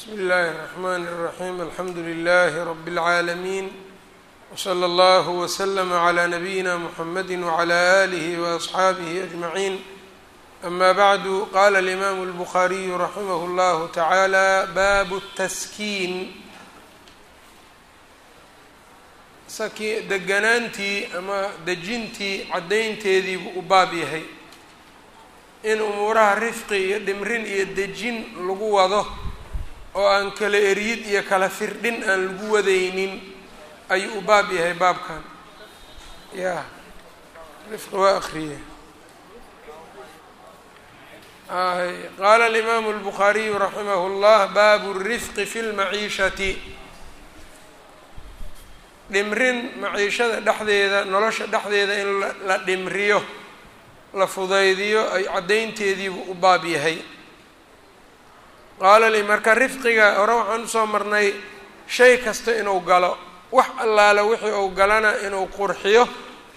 bsmi اllahi الرحmn الرaحيم alxamdu لlh رb العaalمين وslى اllه وslm عlى نbyina mحamedi وعlى آlih وأصxaabih أجمعين أma bعd qala الإmam الbخariي raximh اllah taعalى bab التskiin saki deganaantii ama dejintii caddaynteedii buu u baab yahay in umuuraha rifqi iyo dhimrin iyo dejin lagu wado oo aan kala eryid iyo kala firdhin aan lagu wadaynin ayuu u baab yahay baabkan ya rifqi waa akriye qaala alimaamu اlbukhaariyu raximah اllah baabu الrifqi fi اlmaciishati dhimrin maciishada dhexdeeda nolosha dhexdeeda in la dhimriyo la fudaydiyo ay caddaynteediibuu u baab yahay qaala li marka rifqiga hore waxaan u soo marnay shay kasta inuu galo wax allaala wixii uu galana inuu qurxiyo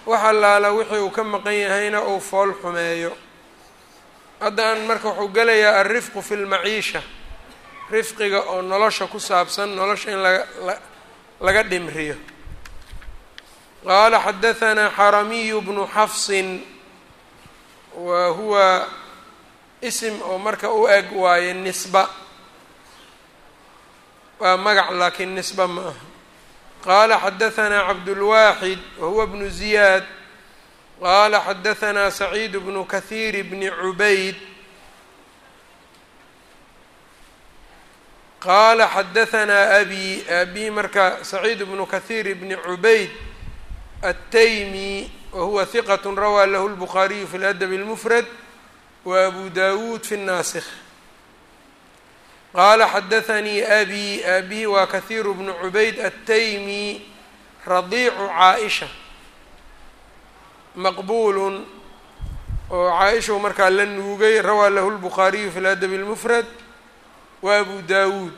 wax allaala wixii uu ka maqan yahayna uu fool xumeeyo. Haddaan marka wuxuu gelayaa alrifqu fi lmaciisha rifqiga oo nolosha ku saabsan nolosha in laga laga dhimriyo. Qaala xadahanaa xaramiyu bnu xafsin wa huwa isim oo marka u eg waaye nisba. Waa magac laakiin nisba ma aha. Qaala xadahanaa cabdulwaaxid wahuwa bnu ziyaad. Qaala xadahanaa saciid bnu kahiir bni cubayd. Qaala xadahanaa abi abi marka saciid bnu kahiir bni cubayd ataymi wahuwa hiqat rawaa lahu lbukhaariyu fi ladab اlmufrad الmfrad وأbu dawud fi الناsikh qala xadaثnii abi abi waa kahiir bnu cubayd التyمي radiicu caaئشha maqbul oo caaئشhu markaa la nuugay rawى lah الbخariyu fi الأdب الmfrad وأbu dawud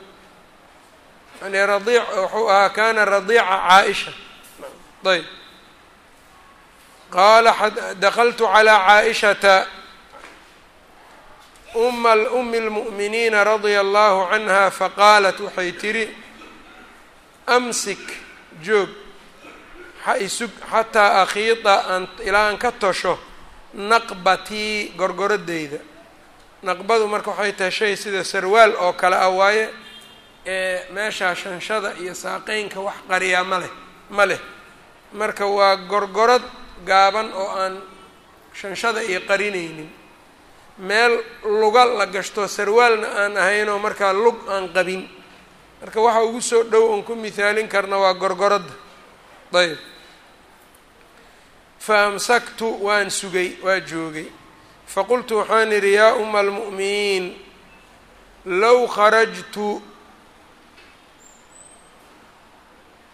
yani radiic wuxuu ahaa kana radiica caaئشha ayb qaala dakltu calىa caaئishata uma umi اlmuؤminiina radia allahu canha faqaalat waxay tidhi amsik joog ha isug xataa akhiida aan ilaa aan ka tosho naqbatii gorgoradeyda naqbadu marka waxay tahay shay sida sarwaal oo kale ah waaye ee meeshaa shanshada iyo saaqeynka wax qariyaa ma leh ma leh. Marka waa gorgorad gaaban oo aan shanshada iyo qarinaynin meel luga la gashto sarwaalna aan ahaynoo markaa lug aan qabin. Marka waxa ugu soo dhow oon ku mihaalin karna waa gorgoradda ayb fa amsaktu waan sugay waa joogay. Faqultu waxaan idhi yaa uma almu'miniin low kharajtu.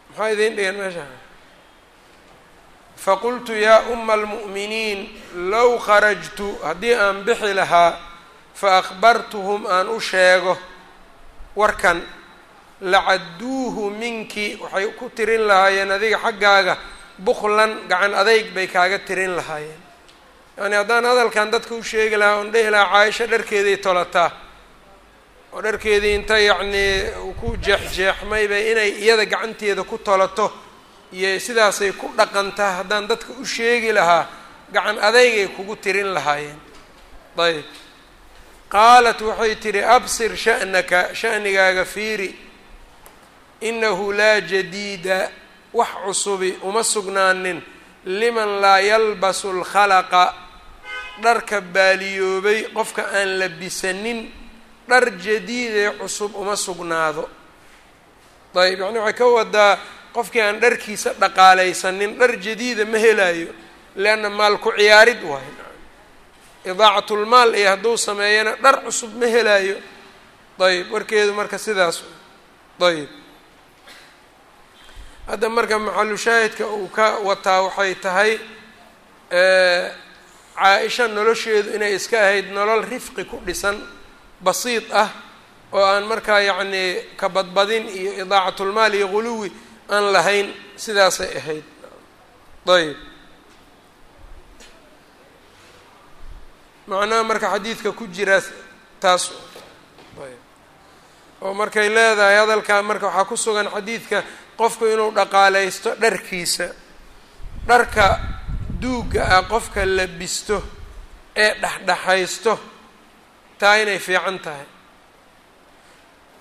Maxaa idiin dhigan meesha faqultu yaa uma almu'miniin low kharajtu haddii aan bixi lahaa fa akhbartuhum aan u sheego warkan lacadduuhu minki waxay ku tirin lahaayeen adiga xaggaaga buklan gacan adayg bay kaaga tirin lahaayeen yacni haddaan hadalkan dadka u sheegi lahaa oon dhehi lahaa caaisho dharkeeday tolataa oo dharkeedii inta yacnii ku jeexjeexmay bay inay iyada gacanteeda ku tolato iyo sidaasay ku dhaqantaa haddaan dadka u sheegi lahaa gacan adeygay kugu tirin lahaayeen. Ayb qaalat waxay tidhi absir sha'naka sha'nigaaga fiiri. Inahu laa jadiida. Wax cusubi uma sugnaanin. Liman laa yalbasu lkhalaqa dharka baaliyoobay qofka aan labisanin dhar jadiidee cusub uma sugnaado. Ayb yacni waxay ka wadaa qofkii aan dharkiisa dhaqaalaysanin dhar jadiida ma helaayo leanna maal ku ciyaarid waay. Idaacatlmaal iyo hadduu sameeyana dhar cusub ma helaayo. Ayb warkeedu marka sidaas ayb hadda marka maxalu shaahidka uu ka wataa waxay tahay caa-isha nolosheedu inay iska ahayd nolol rifqi ku dhisan basiid ah oo aan markaa yacnii ka badbadin iyo idaacatlmaal iyo guluwi aan lahayn sidaasay ahayd. Ayb macnaha marka xadiidka ku jira taas ayb oo markay leedahay hadalkaa marka waxaa ku sugan xadiidka qofku inuu dhaqaalaysto dharkiisa dharka duugga ah qofka labisto ee dhexdhexaysto taa inay fiican tahay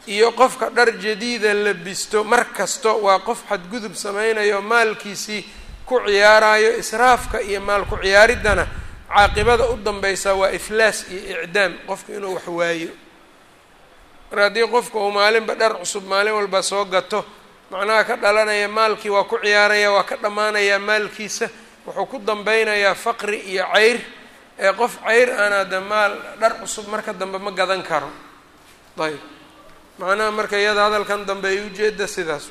iyo qofka dhar jadiida labisto mar kasto waa qof xadgudub samaynayo maalkiisii ku ciyaarayo israafka iyo maal ku ciyaariddana caaqibada u danbeysa waa iflaas iyo icdaam qofka inuu wax waayo. Mar haddii qofka uu maalinba dhar cusub maalin walba soo gato macnaha ka dhalanaya maalkii waa ku ciyaaraya waa ka dhammaanayaa maalkiisa wuxuu ku dambeynayaa faqri iyo ceyr ee qof ceyr ana de maal dhar cusub marka dambe ma gadan karo. Ayb macnaha marka iyada hadalkan dambe ay ujeeda sidaas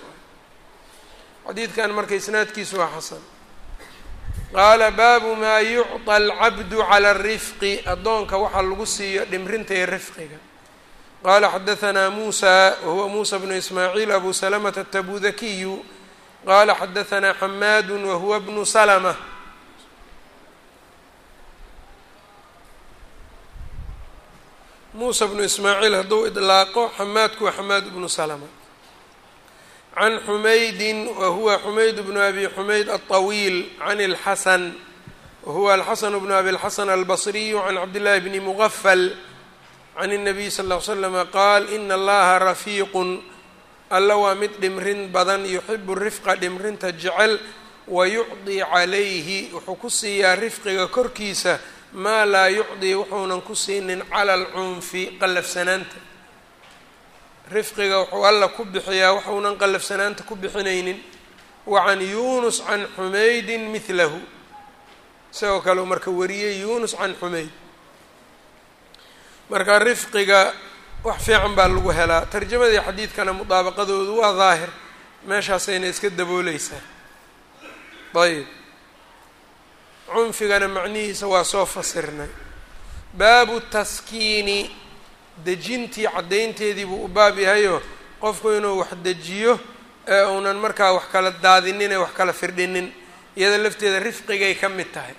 xadiidkan marka isnaadkiisu waa xasan. Qaala baabu maa yucطa alcabdu cala arifqi addoonka waxaa lagu siiyo dhimrinta iyo rifqiga. Qala xadahanaa muusa wahuwa muusa bnu ismaaciil abu salamata atabudakiyu qala xadahanaa xamaadu wahuwa bnu salma muusa bnu ismaaciil hadduu idlaaqo xamaadku waa xamaad bnu salma can xumaydin wahuwa xumayd bnu abi xumayd alطawiil can اlxasan wahuwa alxasan bnu abi اlxasan albasriyu can cabdillahi bni mugafal can الnabiy sal ll ly slama qaal ina allaha rafiiqun alla waa mid dhimrin badan yuxibu rifqa dhimrinta jecel wayucdii calayhi wuxuu ku siiyaa rifqiga korkiisa maa laa yucdii wuxuunan ku siinin cala alcunfi qallafsanaanta. Rifqiga wuxuu alla ku bixiyaa waxuunan qallafsanaanta ku bixinaynin. Wa can yunus can xumaydin midlahu isagoo kale marka wariyey yunus can xumayd. Marka rifqiga wax fiican baa lagu helaa. Tarjamadii xadiidkana mudaabaqadoodu waa daahir. Meeshaasayna iska dabooleysaa. Ayb cunfigana macnihiisa waa soo fasirnay. Baabu taskiini dejintii caddaynteedii buu u baab yahayo qofku inuu wax dejiyo ee uunan markaa wax kala daadinin ee wax kala firdhinin iyada lafteeda rifqigay ka mid tahay.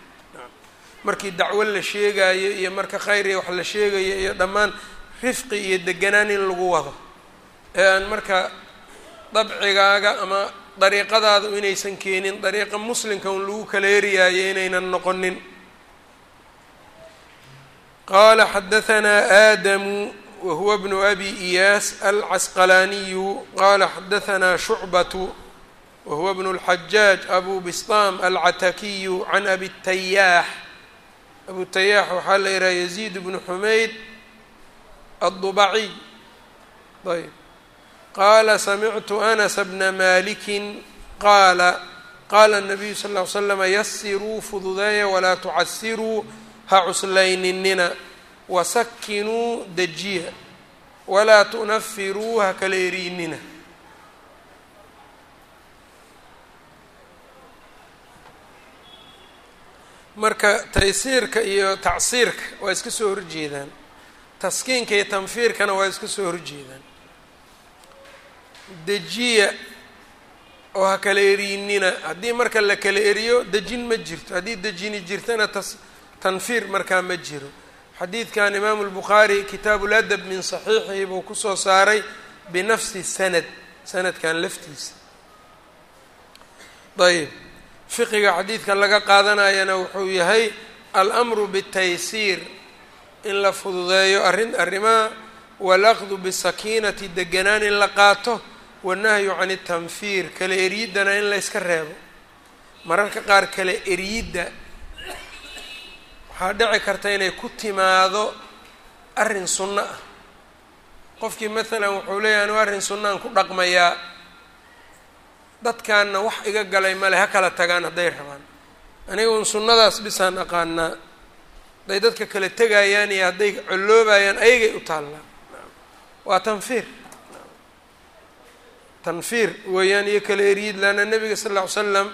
Markii dacwo la sheegayo iyo marka khayr iyo wax la sheegayo iyo dhammaan rifqi iyo deganaan in lagu wado ee aan marka dabcigaaga ama dariiqadaada inaysan keenin dariiqa muslimka un lagu kala eriyaayo inaynan noqonin. Qaala xadahanaa aadamu wahuwa bnu abi iyaas alcasqalaaniyu qaala xadahanaa shucbatu wahuwa bnu اlxajaaj abu bistaam alcatakiyu can abi tayaax abu tayaax waxaa la yidhaha yaziid bnu xumayd addubaciy ayb qaala samictu anas bna malikin qaala qaala الnabiyu sal ll ly slama yasiruu fududeeya walaa tucasiruu ha cuslayninina wasakinuu dejiya walaa tunafiruu ha kala marka taysiirka iyo tacsiirka waa iska soo horjeedaan taskiinka iyo tanfiirkana waa iska soo horjeedaan dejiya oo ha kala eriinina haddii marka la kala eriyo dejin ma jirto. Haddii dejini jirtana tas tanfiir markaa ma jiro. Xadiidkan imaamu lbukhaari kitaabu ladab min saxiixihi buu ku soo saaray binafsi sanad sanadkan laftiisa. Ayb fiqiga xadiidkan laga qaadanayana wuxuu yahay almru bitaysiir in la fududeeyo arrin arrimaha walaqdu bisakiinati deganaan in la qaato wanahyu can itanfiir kala eryiddana in la yska reebo. Mararka qaar kala eryidda waxaa dhici karta inay ku timaado arrin sunno ah. Qofkii maalan wuxuu leeyahay anu arrin sunnaan ku dhaqmayaa dadkaanna wax iga galay male ha kala tagaan hadday rabaan. Aniga un sunnadaas bisaan aqaanaa hadday dadka kala tegayaan iyo hadday colloobayaan ayagay u taallaa waa tanfiir tanfiir weeyaan iyo kala eryid laanna nabiga sal lla ly slam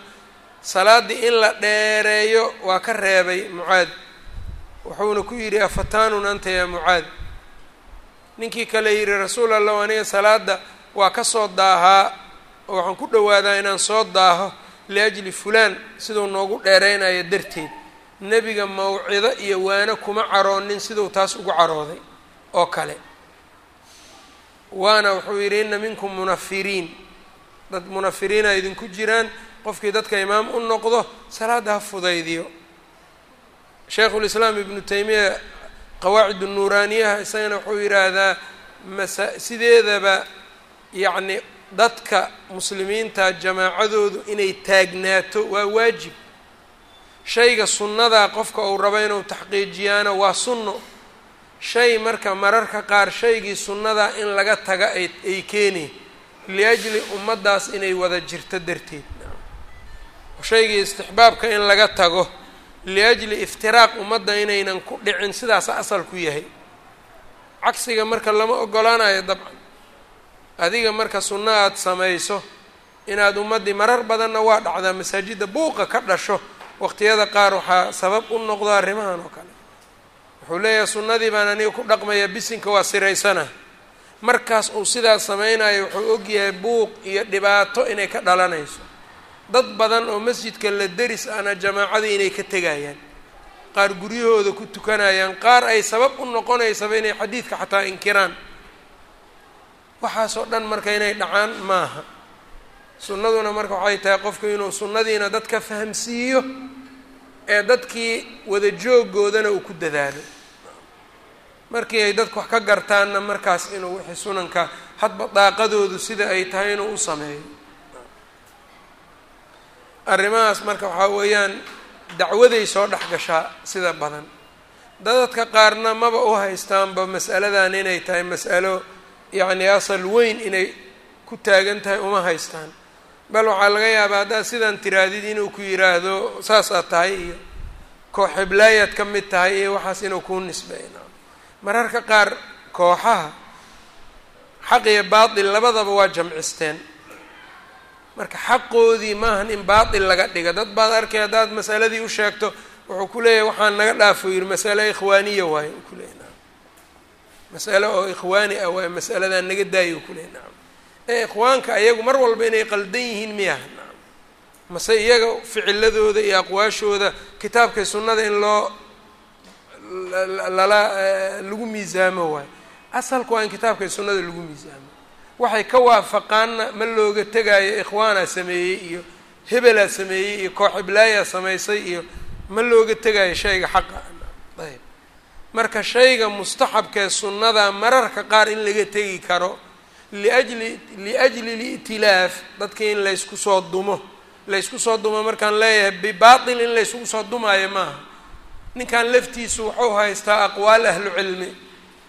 salaaddii in la dheereeyo waa ka reebay mucaad. Wuxuuna ku yidhi afataanun anta yaa mucaad? Ninkii kale yidhi rasuul allah aniga salaadda waa ka soo daahaa oo waxaan ku dhowaadaa inaan soo daaho liajli fulaan siduu noogu dheereynayo darteed. Nebiga mawcido iyo waano kuma caroonin siduu taas ugu carooday. Oo kale waana wuxuu yidhi ina minkum munafiriin. Dad munafiriina idinku jiraan qofkii dadka imaam u noqdo salaadda ha fudaydiyo. Shaykhulislaam ibnu taymiya qawaacid nuuraaniyaha isagana wuxuu yidhaahdaa masa sideedaba yacni dadka muslimiinta jamaacadoodu inay taagnaato waa waajib. Shayga sunnadaa qofka uu rabo inuu taxqiijiyaana waa sunno shay marka mararka qaar shaygii sunnadaa in laga taga ay keeni liajli ummaddaas inay wada jirto darteed. Shaygii istixbaabka in laga tago liajli iftiraaq ummadda inaynan ku dhicin sidaas asal ku yahay. Cagsiga marka lama ogolaanayo dabcan. Adiga marka sunno aada samayso inaad ummaddii marar badanna waa dhacdaa masaajidda buuqa ka dhasho waqtiyada qaar waxaa sabab u noqdo arrimahan oo kale wuxuu leeyahay sunnadii baan aniga ku dhaqmaya bisinka waa siraysana. Markaas uu sidaas samaynayo wuxuu ogyahay buuq iyo dhibaato inay ka dhalanayso. Dad badan oo masjidka la deris ana jamaacadii inay ka tegayaan qaar guryahooda ku tukanayaan qaar ay sabab u noqonaysaba inay xadiidka xataa inkiraan. Waxaasoo dhan marka inay dhacaan maaha. Sunnaduna marka waxay tahay qofku inuu sunnadiina dadka fahamsiiyo ee dadkii wada joogoodana uu ku dadaalo markii ay dadku wax ka gartaanna markaas inuu wixii sunanka hadba daaqadoodu sida ay tahay inuu u sameeyo. Arrimahaas marka waxaa weeyaan dacwaday soo dhex gashaa sida badan. Dadadka qaarna maba u haystaanba mas'aladan inay tahay mas'alo yacni asal weyn inay ku taagan tahay uma haystaan. Bal waxaa laga yaabaa haddaad sidaan tiraadid inuu ku yiraahdo saasaad tahay iyo koox hiblaayaad ka mid tahay iyo waxaas inuu kuu nisbeyna mararka qaar kooxaha xaq iyo baatil labadaba waa jamcisteen. Marka xaqoodii maahan in baatil laga dhiga dad baad arkay haddaad masaladii u sheegto wuxuu ku leeyahay waxaan naga dhaafo yidhi masale ikhwaaniya waayo u kuleeyay naam. Masale oo ikhwaani ah waayo masaladan naga daayo ku leeyay nacam ee ikhwaanka ayagu mar walba inay qaldan yihiin miyaha nacam mase iyaga ficiladooda iyo aqwaashooda kitaabkay sunnada in loo lala lagu miisaamo waayo asalku waa in kitaabkay sunnada lagu miisaamo. Waxay ka waafaqaanna ma looga tegaayo ikhwaanaa sameeyey iyo hebelaa sameeyey iyo koox iblaayaa samaysay iyo ma looga tegaayo shayga xaqa. Ayb. Marka shayga mustaxabkee sunnada mararka qaar in laga tegi karo liajli liajli li'tilaaf dadka in laysku soo dumo laysku soo dumo markaan leeyahay bibaatil in laysugu soo dumaayo maaha ninkan laftiisu wuxuu haystaa aqwaal ahlu cilmi.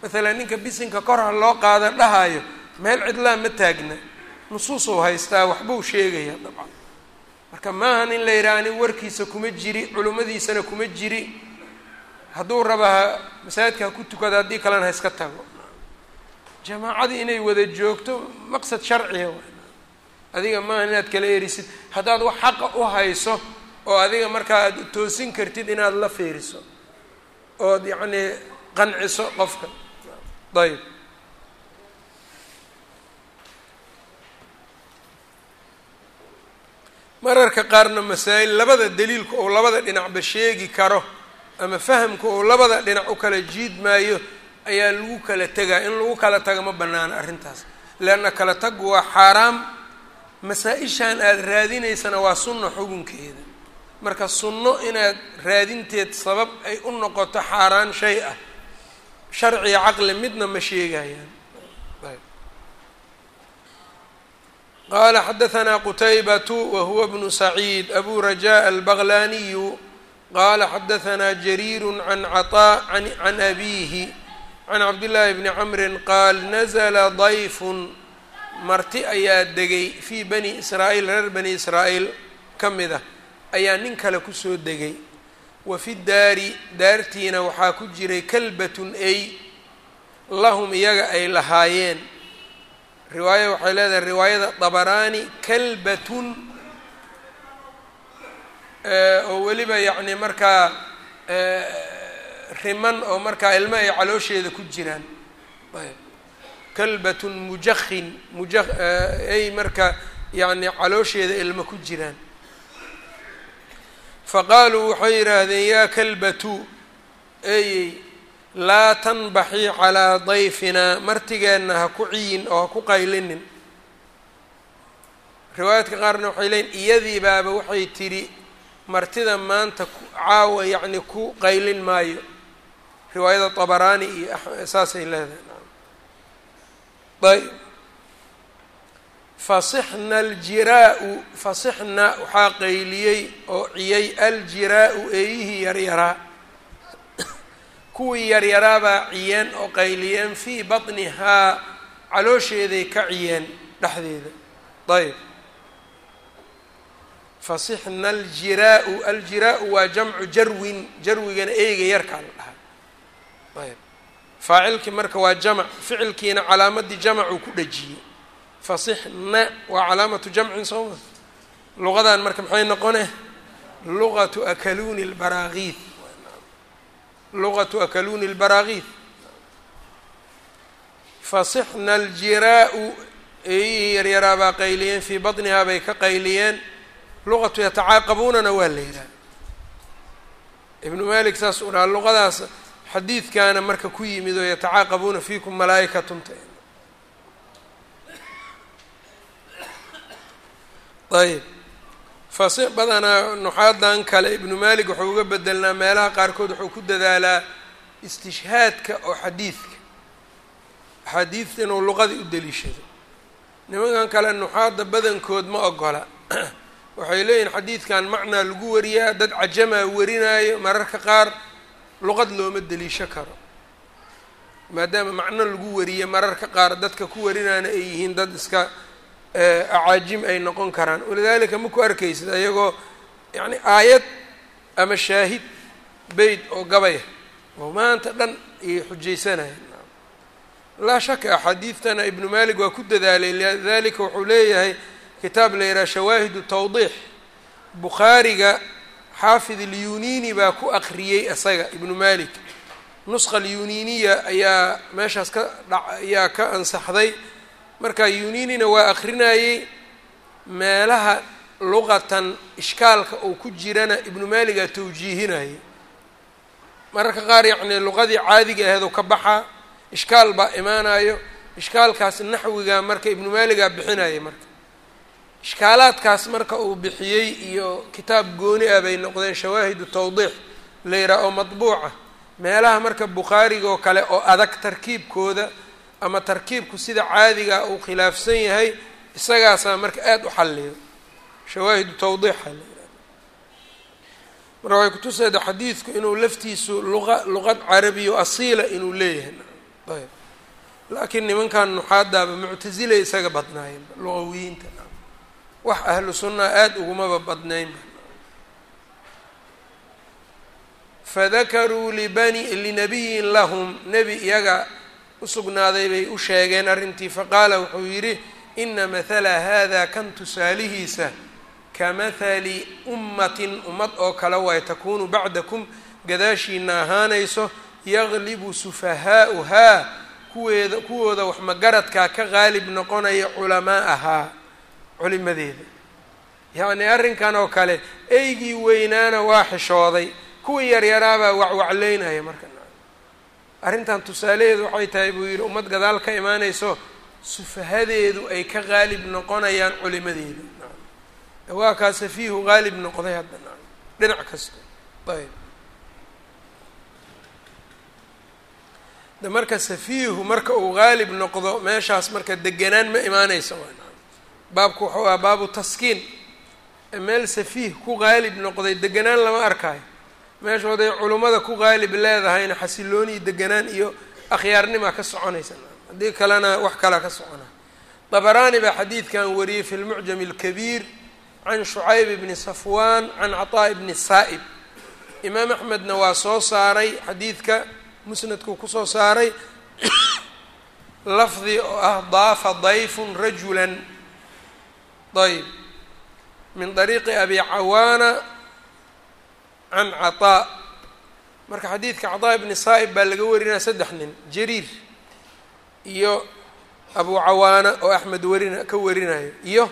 Maalan ninka bisinka kor ha loo qaada dhahayo meel cidlaa ma taagna. Nusuusuu haystaa waxbuu sheegaya dabcan. Marka maahan in la yidhaha ani warkiisa kuma jiri culimmadiisana kuma jiri. Hadduu raba masaajidka ha ku tukada haddii kalena ha iska tago. Jamaacadii inay wada joogto maqsad sharciya adiga maaha inaad kala erisid. Haddaad wax xaqa u hayso oo adiga markaa aada toosin kartid inaad la fiiriso ood yacnii qanciso qofka. Ayb mararka qaarna masaa'il labada daliilku ou labada dhinacba sheegi karo ama fahamku ou labada dhinac u kala jiidmaayo ayaa lagu kala tegaa in lagu kala taga ma banaana arrintaas. Leanna kala tagu waa xaaraam. Masaa-ishan aada raadinaysana waa sunno xugunkeeda marka sunno inaad raadinteed sabab ay u noqoto xaaraan shay ah sharciga caqli midna ma sheegayaan qala xadaثna qtaybة whuwa bnu سacيid abu rajaء albغlaniyu qala xadaثna jariir can cطاء can abihi can cabdالlahi bni cmri qaal nazla ضayf marti ayaa degay fii bani israa'iil reer bani israa'iil ka mid ah ayaa nin kale ku soo degay. Wa fi daari daartiina waxaa ku jiray kalbatun ay lahum iyaga ay lahaayeen. Riwaaya waxay leedahay riwaayada dabaraani kalbatun oo weliba yacni markaa riman oo markaa ilmo ay caloosheeda ku jiraan. Ayb. Kalbatun mujakin muja ay marka yacni caloosheeda ilmo ku jiraan faqaaluu waxay yidhaahdeen yaa kalbatu eeyey laa tanbaxii calaa dayfinaa martigeenna ha ku ciyin oo ha ku qaylinin. Riwaayaadka qaarna waxay leeyiin iyadii baaba waxay tidhi martida maanta caawa yacni ku qaylin maayo. Riwaayada tabaraani iyo saasay leedahay. Ayb fasixna aljiraau fasixna waxaa qayliyey oo ciyay aljiraa-u eeyihii yaryaraa. Kuwii yaryaraabaa ciyeen oo qayliyeen fii batnihaa caloosheeday ka ciyeen dhexdeeda. Ayb fasixna aljiraau aljiraau waa jamcu jarwin jarwigana eyga yarkaa la dhahaa. Ayb faacilkii marka waa jamc ficilkiina calaamadii jamcuu ku dhejiyey fasixna waa calaamatu jamcin sooma luqadan marka maxay noqone luqatu akaluuni lbaraakiid luqatu akaluuni lbaraakiid fasixna aljiraau eeyihii yaryaraabaa qayliyeen fii batnihaa bay ka qayliyeen. Luqatu yatacaaqabuunana waa la yidhaha ibnu malik saas u dhaha luqadaas xadiidkaana marka ku yimid oo yatacaaqabuuna fiikum malaa'ikatunta ayb fasi badanaa nuxaadan kale ibnu malik wuxuu uga bedelnaa meelaha qaarkood wuxuu ku dadaalaa istishhaadka oo xadiidka. Axaadiidta inuu luqadii u deliishado. Nimankan kale nuxaadda badankood ma ogola. Waxay leeyihiin xadiidkan macnaa lagu wariyaa dad cajamaa warinaayo mararka qaar luqad looma deliisho karo. Maadaama macno lagu wariye mararka qaar dadka ku warinaana ay yihiin dad iska acaajim ay noqon karaan. Walidaalika ma ku arkaysid ayagoo yacni aayad ama shaahid beyt oo gabaya oo maanta dhan ayay xujaysanayeen laa shaka axaadiidtana ibnu malik waa ku dadaalay lidalika wuxuu leeyahay kitaab la yidhaha shawaahidu tawdiix. Bukhaariga xaafid alyunini baa ku akriyey isaga ibnu malik nusqa alyuniniya ayaa meeshaas ka dha ayaa ka ansaxday marka yuninina waa akrinayey meelaha luqatan ishkaalka uu ku jirana ibnu maaligaa tawjiihinayay. Mararka qaar yacni luqadii caadiga aheedoo ka baxaa ishkaal baa imaanayo ishkaalkaas naxwiga marka ibnu maaligaa bixinayay marka. Ishkaalaadkaas marka uu bixiyey iyo kitaab gooni ah bay noqdeen shawaahidu tawdiix la yidhaha oo madbuuca meelaha marka bukhaariga oo kale oo adag tarkiibkooda ama tarkiibku sida caadiga uu khilaafsan yahay isagaasaa marka aada u xalliyo. Shawaahidu tawdiixa marka waxay kutusayda xadiidku inuu laftiisu luqa luqad carabiyo asiila inuu leeyahay. Ayb laakiin nimankan nuxaadaaba muctasilay isaga badnaayeen luqawiyiinta wax ahlu sunnaa aada ugumaba badnaynba fadakaruu libani linabiyin lahum nebi iyaga usugnaaday bay u sheegeen arrintii faqaala wuxuu yidhi ina mathala hada kan tusaalihiisa ka mathali ummatin ummad oo kale waay takuunu bacdakum gadaashiina ahaanayso yaglibu sufahaa'uhaa kuweeda kuwooda wax magaradkaa ka qaalib noqonaya culamaa'ahaa culimadeeda yacni arrinkan oo kale eygii weynaana waa xishooday kuwii yaryaraabaa wacwacleynaya marka arrintan tusaalaheedu waxay tahay buu yidhi ummad gadaal ka imaanayso sufahadeedu ay ka qaalib noqonayaan culimadeeda waa kaa safiihu qaalib noqday hadda dhinac kasta. Ayb de marka safiihu marka uu qaalib noqdo meeshaas marka deganaan ma imaanaysa baabku wuxuu aha baabu taskiin. Meel safiih ku qaalib noqday deganaan lama arkaayo meeshooday culummada ku qaalib leedahayna xasilooni iyo deganaan iyo akhyaarnimaa ka soconaysa haddii kalena wax kalaa ka socona. Dabaraani baa xadiidkan wariyey fi lmucjam alkabiir can shucayb bni safwan can caطaa bni saa'ib. Imaam axmedna waa soo saaray xadiidka musnadkuu ku soo saaray. Lafdi oo ah daafa dayfun rajulan. Ayb min طariiqi abi cawaana can caطaa marka xadiidka caطaa ibni saa'ib baa laga warinaya saddex nin jariir iyo abu cawaana oo axmed warina ka warinayo iyo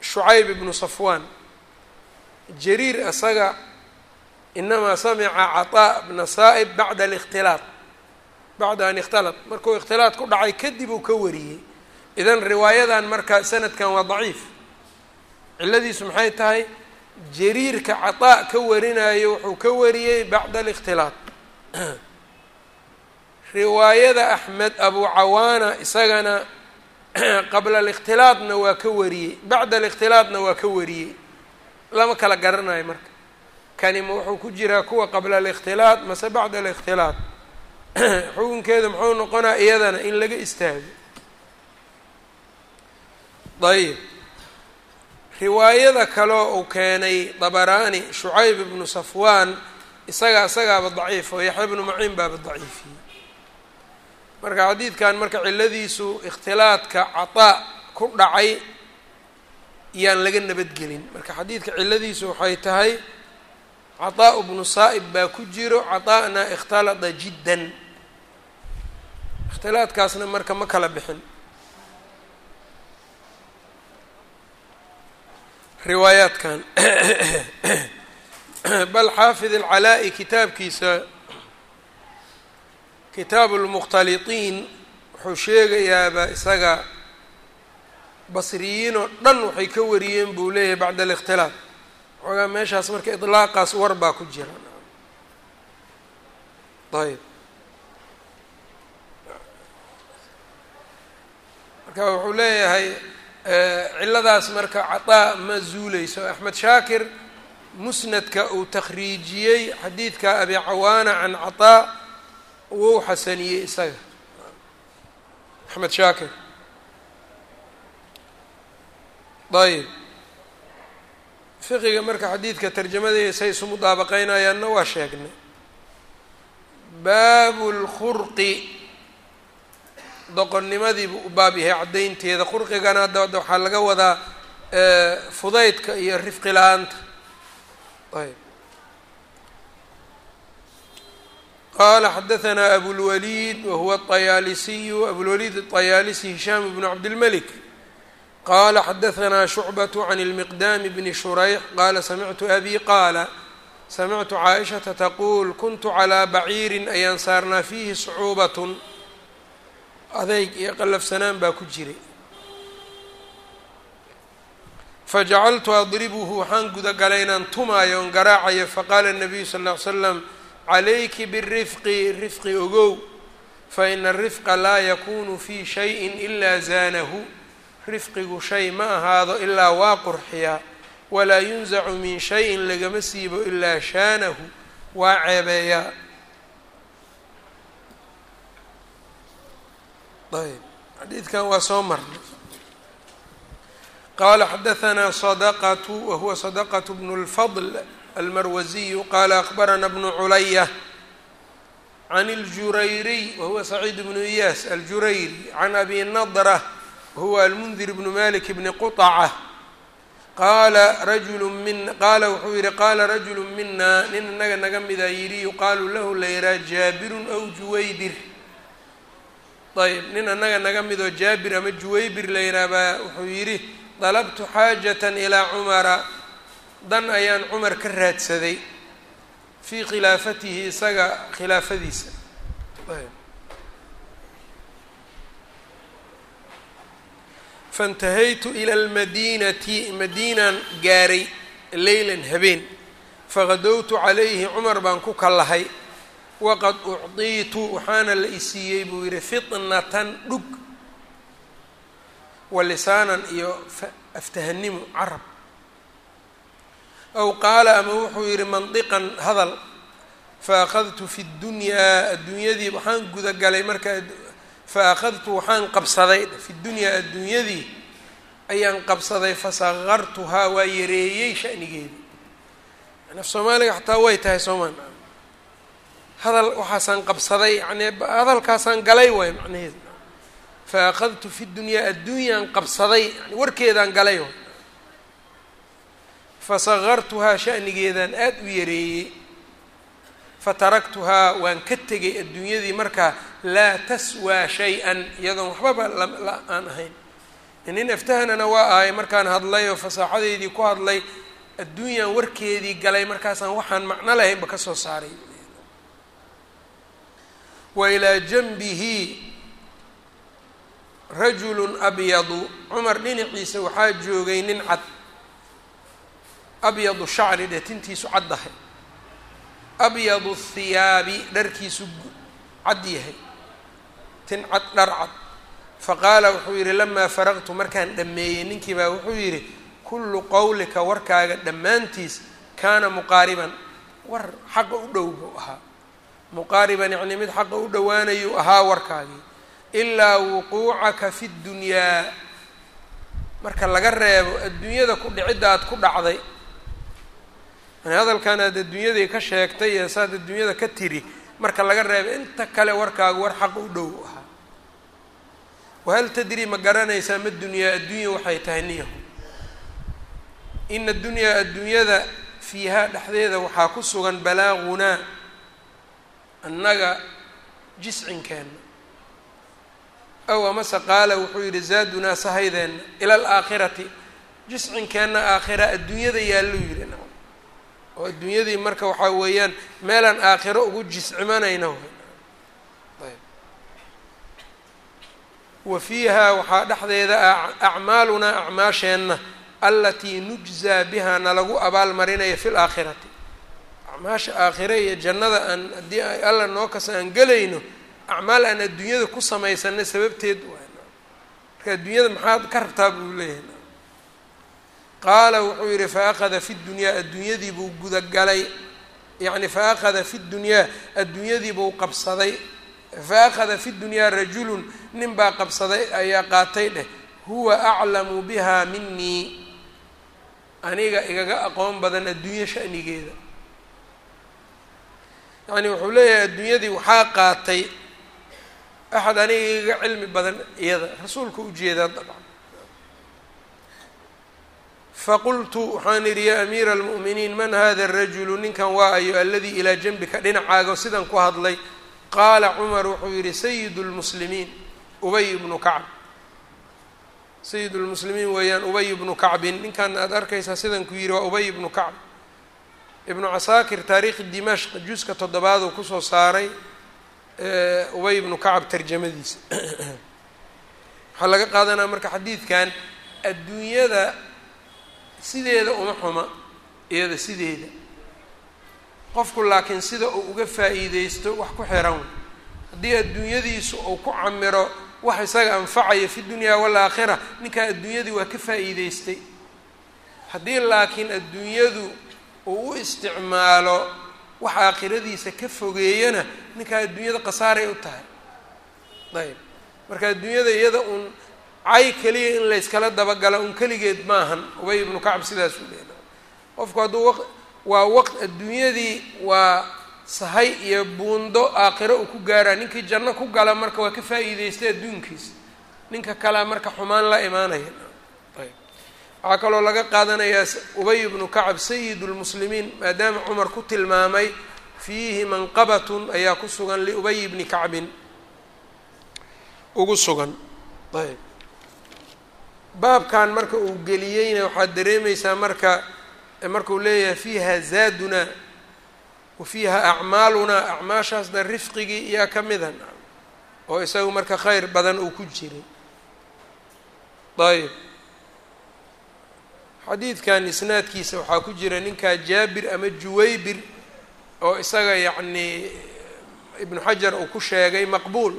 shucayb ibnu safwan jariir isaga inamaa samica caطaa bna saa'ib bacda alikhtilaaq bacda an ikhtalat markuu ikhtilaad ku dhacay kadib uu ka wariyey idan riwaayadan marka sanadkan waa daciif ciladiisu maxay tahay Jariirka caطaa ka warinayo wuxuu ka wariyey bacda alikhtilaaq riwaayada axmed abu cawaana isagana qabla alikhtilaadna waa ka wariyey bacda alikhtilaadna waa ka wariyey. Lama kala garanayo marka. Kanima wuxuu ku jiraa kuwa qabla alikhtilaad mase bacda alikhtilaad xukunkeeda muxuu noqonaa iyadana in laga istaago. Ayib riwaayada kaloo uu keenay dabaraani shucayb ibnu safwaan isaga isagaaba daciif oo yaxya bnu maciin baaba daciifiyey marka xadiidkan marka ciladiisu ikhtilaadka cataa ku dhacay yaan laga nabadgelin. Marka xadiidka ciladiisu waxay tahay cataa bnu saa'ib baa ku jiro cataa'na ikhtalada jiddan. Ikhtilaadkaasna marka ma kala bixin riwaayaadkan. Bal xaafid alcalaa-i kitaabkiisa kitaabu lmukhtalitiin wuxuu sheegayaaba isaga basriyiin oo dhan waxay ka wariyeen buu leeyahay bacda alikhtilaaf. Xoogaa meeshaas marka idlaaqaas war baa ku jira. Ayb marka wuxuu leeyahay ciladaas marka cataa ma zuuleyso axmed shaakir musnadka uu takhriijiyey xadiidka abi cawaana can cataa wou xasaniyey isaga. Axmed shaakir. Ayb fiqiga marka xadiidka tarjamadeeda say isu mudaabaqeynayaanna waa sheegnay. Baabu lkhurqi doqonnimadiibuu u baab yahay caddaynteeda khurqigana hadda hadda waxaa laga wadaa fudaydka iyo rifqi la-aanta ayb qala xadaثna abulwaliid wahuwa الطayaalisiyu abulwaliid الطayaalisi hishaam bnu cabdilmlik qala xadaثna shucbaة can اlmiqdaam bni shurayx qala samictu abi qaala samictu caaishaةa taquul kuntu calىa baciirin ayaan saarnaa fiihi sucuubat adeyg iyo qallafsanaan baa ku jiray. Fajacaltu adribuhu waxaan guda galay inaan tumaayo on garaacayo faqaala nabiyu sal ll ly slam calayki birifqi rifqi ogow fa ina arifqa laa yakunu fii shayin ilaa zaanahu. Rifqigu shay ma ahaado ilaa waa qurxiyaa walaa yunzacu min shayin lagama siibo ilaa shaanahu waa ceebeeyaa ayb xadiidkan waa soo marnay. qala xadahanaa sadaqatu wahuwa sadaqatu bnu lfadl almarwaziyu qala akbarana bnu culaya can اljurayriy wahuwa saciid bnu iyaas aljurayri can abi nadra wahuwa almundir bnu malik bni quطca qaala rajulu min qaala wuxuu yihi qaala rajulu mina nin inaga naga mida yidhi yuqaalu lahu la yihaha jaabirun aw juwaydir ayb nin anaga naga midoo jaabir ama juwaybir layraa baa wuxuu yidhi dalabtu xaajatan ilaa cumara. Dan ayaan cumar ka raadsaday fii khilaafatihi isaga khilaafadiisa. Faintahaytu ila almadiinati madiinaan gaaray leylan habeen. Faqadowtu calayhi cumar baan ku kallahay waqad ucdiitu waxaana la isiiyey buu yidhi fitnatan dhug wa lisaanan iyo aftahanimo carab aw qaala ama wuxuu yidhi mandiqan hadal fa akhadtu fi ddunyaa adduunyadii waxaan guda galay marka fa akhadtu waxaan qabsaday fi dunyaa adduunyadii ayaan qabsaday fasakartuhaa waa yareeyey shanigeeda af soomaaliga xataa way tahay soomaan hadal waxaasaan qabsaday yani hadalkaasaan galay waay macnaheedu fa akhadtu fi dunyaa adduunyaan qabsaday yani warkeedaan galay waay fasakartuhaa shanigeedaan aada u yareeyey. Fataraktuhaa waan ka tegay adduunyadii markaa laa taswaa shay-an iyadoon waxbaba aan ahayn. Nin aftahanana waa ahay markaan hadlay oo fasaaxadeydii ku hadlay adduunyan warkeedii galay markaasaan waxaan macno lahaynba ka soo saaray wa ilaa janbihi rajulun abyadu cumar dhinaciisa waxaa joogay nin cad abyadu shacri dhe tintiisu caddahay abyadu hiyaabi dharkiisu cad yahay tin cad dhar cad faqaala wuxuu yidhi lamaa faraqtu markaan dhammeeyey ninkii baa wuxuu yidhi kullu qowlika warkaaga dhammaantiis kaana muqaariban war xaqa u dhow buu ahaa muqaariban yacnii mid xaqa u dhowaanayuu ahaa warkaagii. Ilaa wuquucaka fi ddunyaa marka laga reebo adduunyada ku dhicidda aad ku dhacday. Yani hadalkan aad adduunyadii ka sheegtay iyo saad adduunyada ka tiri marka laga reebo inta kale warkaagu war xaqa u dhow ahaa. Wahal tadri ma garanaysaa ma dunyaa adduunya waxay tahay niyahu? Ina dunyaa adduunyada fiihaa dhexdeeda waxaa ku sugan balaagunaa annaga jiscinkeenna aw amase qaala wuxuu yidhi zaadunaa sahaydeenna ila alaakhirati jiscinkeenna aakhira adduunyada yaalluu yidhi. Oo adduunyadii marka waxaa weeyaan meelaan aakhiro ugu jiscimanayna wa fiihaa waxaa dhexdeeda acmaalunaa acmaasheenna alatii nujzaa bihaa nalagu abaalmarinaya fi laakhirati acmaasha aakhire iyo jannada aan haddii alla noo kasa aan gelayno acmaal aan adduunyada ku samaysana sababteed waay marka adduunyada maxaad ka rabtaa buu leeyahay. Qaala wuxuu yidhi faakada fi dunyaa adduunyadii buu gudagalay. Yacni faakada fi dunyaa adduunyadii buu qabsaday. Faakada fi dunyaa rajulun nin baa qabsaday ayaa qaatay dheh. Huwa aclamu biha minii aniga igaga aqoon badan adduunyo shanigeeda yacni wuxuu leeyahay adduunyadii waxaa qaatay axad aniga igaga cilmi badan iyada rasuulka u jeedaa dabcan. Faqultu waxaan idhi yaa amiira almu'miniin man hada arajulu ninkan waa ayo aladii ilaa janbika? Dhinacaaga sidan ku hadlay qaala cumar wuxuu yidhi sayidu lmuslimiin ubay ibnu kacb. Sayid lmuslimiin weeyaan ubay ibnu kacbin. Ninkan aad arkaysaa sidan ku yidhi waa ubay ibnu kacb ibnu casaakir taariikhi dimashq juska toddobaaduu ku soo saaray ubay ibnu kacab tarjamadiisa. Waxaa laga qaadanaa marka xadiidkan adduunyada sideeda uma xuma iyada sideeda. Qofku laakiin sida uu uga faa'iideysto wax ku xiran. Haddii adduunyadiisu uu ku camiro wax isaga anfacaya fi dunyaa walaakhira ninkaa adduunyadii waa ka faa'iideystay haddii laakiin adduunyadu uu u isticmaalo wax aakhiradiisa ka fogeeyana ninkaa adduunyada khasaaray u tahay. Ayb. Marka adduunyada iyada uun cay keliya in layskala dabagala un keligeed maahan ubay ibnu kacb sidaasuu leena qofku hadduu waa waqt adduunyadii waa sahay iyo buundo aakhiro uu ku gaaraa ninkii janno ku gala marka waa ka faa'iideystay adduunkiisa. Ninka kalea marka xumaan la imaanaya waxaa kaloo laga qaadanayaa ubay ibnu kacab sayid lmuslimiin maadaama cumar ku tilmaamay fiihi manqabatun ayaa ku sugan liubay ibni kacbin. Ugu sugan. Ayb. Baabkan marka uu geliyeyna waxaad dareemaysaa marka markuu leeyahay fiiha zaadunaa wa fiiha acmaalunaa acmaashaasna rifqigii iyaa ka midan oo isagu marka khayr badan uu ku jiray. Ayb xadiidkan isnaadkiisa waxaa ku jira ninkaa jaabir ama juwaybir oo isaga yacnii ibnu xajar uu ku sheegay maqbuul.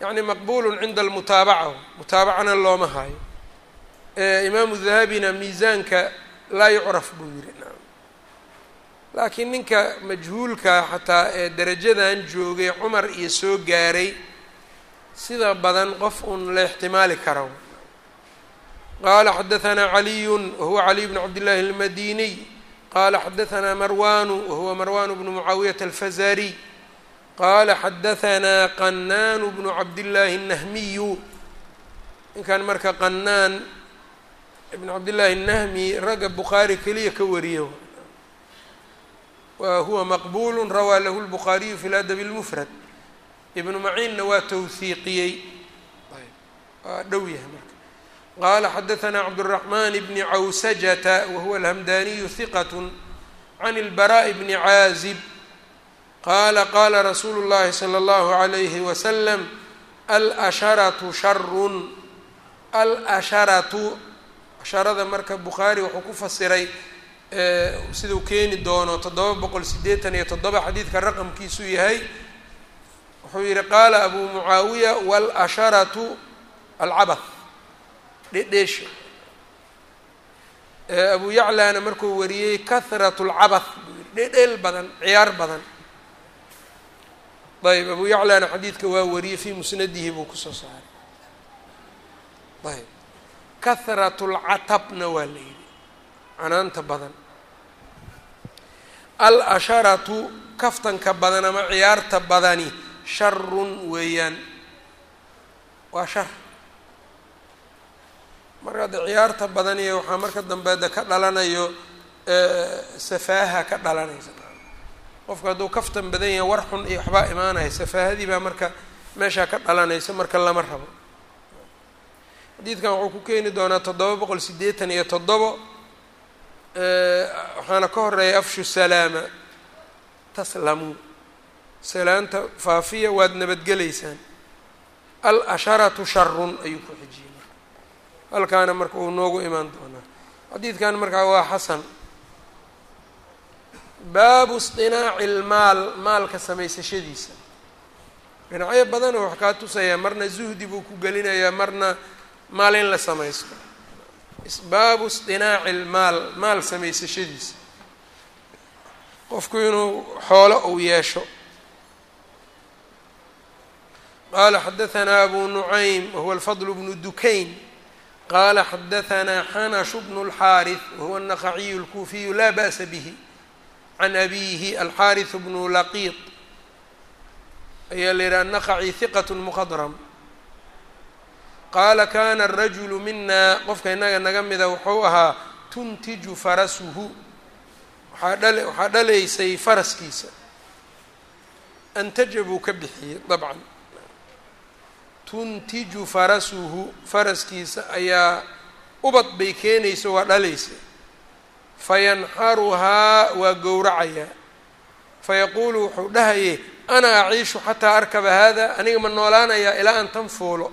Yacni maqbuulun cinda almutaabaca mutaabacana looma hayo. Imaamu dahabina miisaanka laa yucraf buu yidhi laakiin ninka majhuulka xataa ee derajadan joogay cumar iyo soo gaaray sida badan qof uun la ixtimaali karo qala xadaثna عaliyu wahuwa عaliي bn cabd الlahi الmadiniy qala xadaثna marwanu wahuwa marwan bnu mucaawiyaة الfazariy qala xadaثna qanaan bnu cabdالlahi الnahmiyu ninkan marka qanaan ibn cabdالlahi الnahmi ragga bukhaari keliya ka wariyo wa huwa maqbul rawaa lahu الbukhaariyu fi اladb الmfrad ibnu maciinna waa towhiiqiyey waa dhow yahay marka qala xadaثna cabdالرaحman bni cawsajata wahuwa alhamdaniyu hiqat can اlbarاء bni caazib qala qala rasuulu اllahi slى اllahu عalayhi waslm alasharatu sharun alasharatu asharada marka bukhaari wuxuu ku fasiray siduu keeni doono toddoba boqol sideetan iyo toddoba xadiidka raqamkiisu yahay wuxuu yihi qaala abu mucaawiya walasharatu alcabath dhedheesha abu yaclana markuu wariyey kahrat lcabath buu yihi dhedheel badan ciyaar badan. Ayb abu yaclana xadiidka waa wariyey fii musnadihi buu ku soo saaray. Ayb. Kahrat lcatabna waa la yidhi. Canaanta badan. Alasharatu kaftanka badan ama ciyaarta badani sharun weeyaan. Waa shar marka de ciyaarta badaniyo waxaa marka dambeeda ka dhalanayo safaaha ka dhalanaysa. Qofka hadduu kaftan badan yahay war xun iyo waxbaa imaanaya safaahadii baa marka meeshaa ka dhalanaysa marka lama rabo. Xadiidkan wuxuu ku keeni doonaa toddoba boqol sideetan iyo toddobo waxaana ka horreeya afshu salaama. Taslamuu salaanta faafiya waad nabadgelaysaan. Al asharatu sharun ayuu ku xijiyey. marka halkaana marka uu noogu imaan doonaa. Xadiidkan markaa waa xasan. Baabu istinaaci lmaal maalka samaysashadiisa. Dhinacyo badanoo wax kaa tusayaa marna zuhdi buu ku gelinayaa marna maal in la samaysto. Baabu istinaaci lmaal maal samaysashadiisa. Qofku inuu xoolo uu yeesho. Qala xadaثna abu nucaym wahuwa alfadl bnu dukayn qala xadaثna xanashu bnu اlxaariث wahuwa الnaqaciyu اlkuufiyu la ba'sa bih can abihi alxaariث bnu laqiid ayaa la yidhaha naqaci hiqat mkhadram qaala kana arajulu mina qofka inaga naga mida wuxuu ahaa tuntiju farasuhu waxaa dhal waxaa dhalaysay faraskiisa antaja buu ka bixiyey dabcan tuntiju farasuhu faraskiisa ayaa ubad bay keenayso waa dhalaysa. Fayanxaruhaa waa gowracayaa fayaquulu wuxuu dhahaye ana aciishu xataa arkaba hada aniga ma noolaanayaa ilaa an tanfuulo.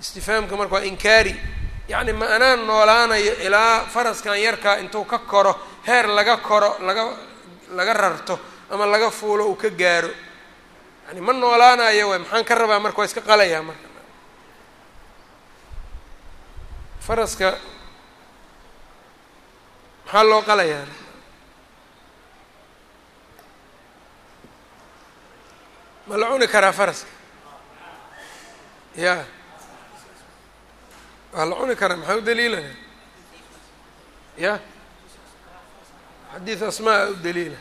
Istifaamka marka waa inkaari. Yacni ma anaan noolaanayo ilaa faraskan yarkaa intuu ka koro heer laga koro laga laga rarto ama laga fuulo uu ka gaaro yani ma noolaanayo waay maxaan ka rabaa marka waa iska qalayaa marka. Faraska maxaa loo qalayaa ma la cuni karaa faraska? Ya waa la cuni karaa maxaa u daliilana ya xadiid asmaa u daliila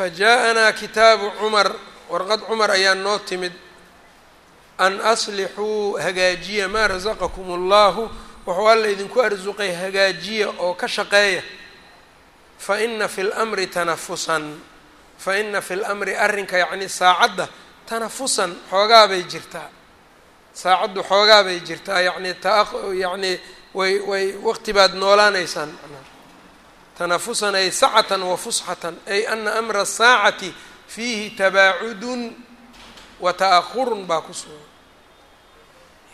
fajaءanaa kitaabu cumar warqad cumar ayaa noo timid an aslixuu hagaajiya maa rasaqakum اllahu wuxuu alla idinku arsuqay hagaajiya oo ka shaqeeya faina fi lmri tanafusan faina fi lmri arrinka yacni saacadda tanafusan xoogaa bay jirtaa saacaddu xoogaa bay jirtaa yacni ta yacni way way waqti baad noolaanaysaan manaa tanafusan ay sacatan wa fusxatan ay ana amra asaacati fiihi tabaacudun wa ta'ahurun baa ku sugan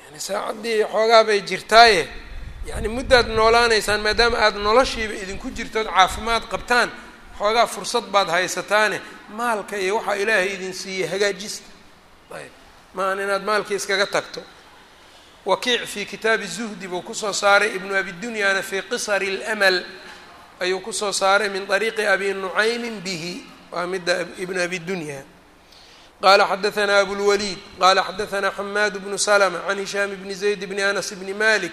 yani saacaddii xoogaa bay jirtaaye yani muddaad noolaanaysaan maadaama aada noloshiiba idinku jirtood caafimaad qabtaan xoogaa fursad baad haysataane maalka iyo waxaa ilaahay idin siiyey hagaajista ayb maahan inaad maalkii iskaga tagto wakiic fii kitaabi zuhdi buu ku soo saaray ibnu abidunyana fii qisari اlamal ayuu kusoo saaray min طariiqi abi nucaymin bihi waa midda ibnu abidunya qala xadaثna abulwaliid qala xadaثna xamaad bnu slma can hishaam bni zayd bni anas bni malik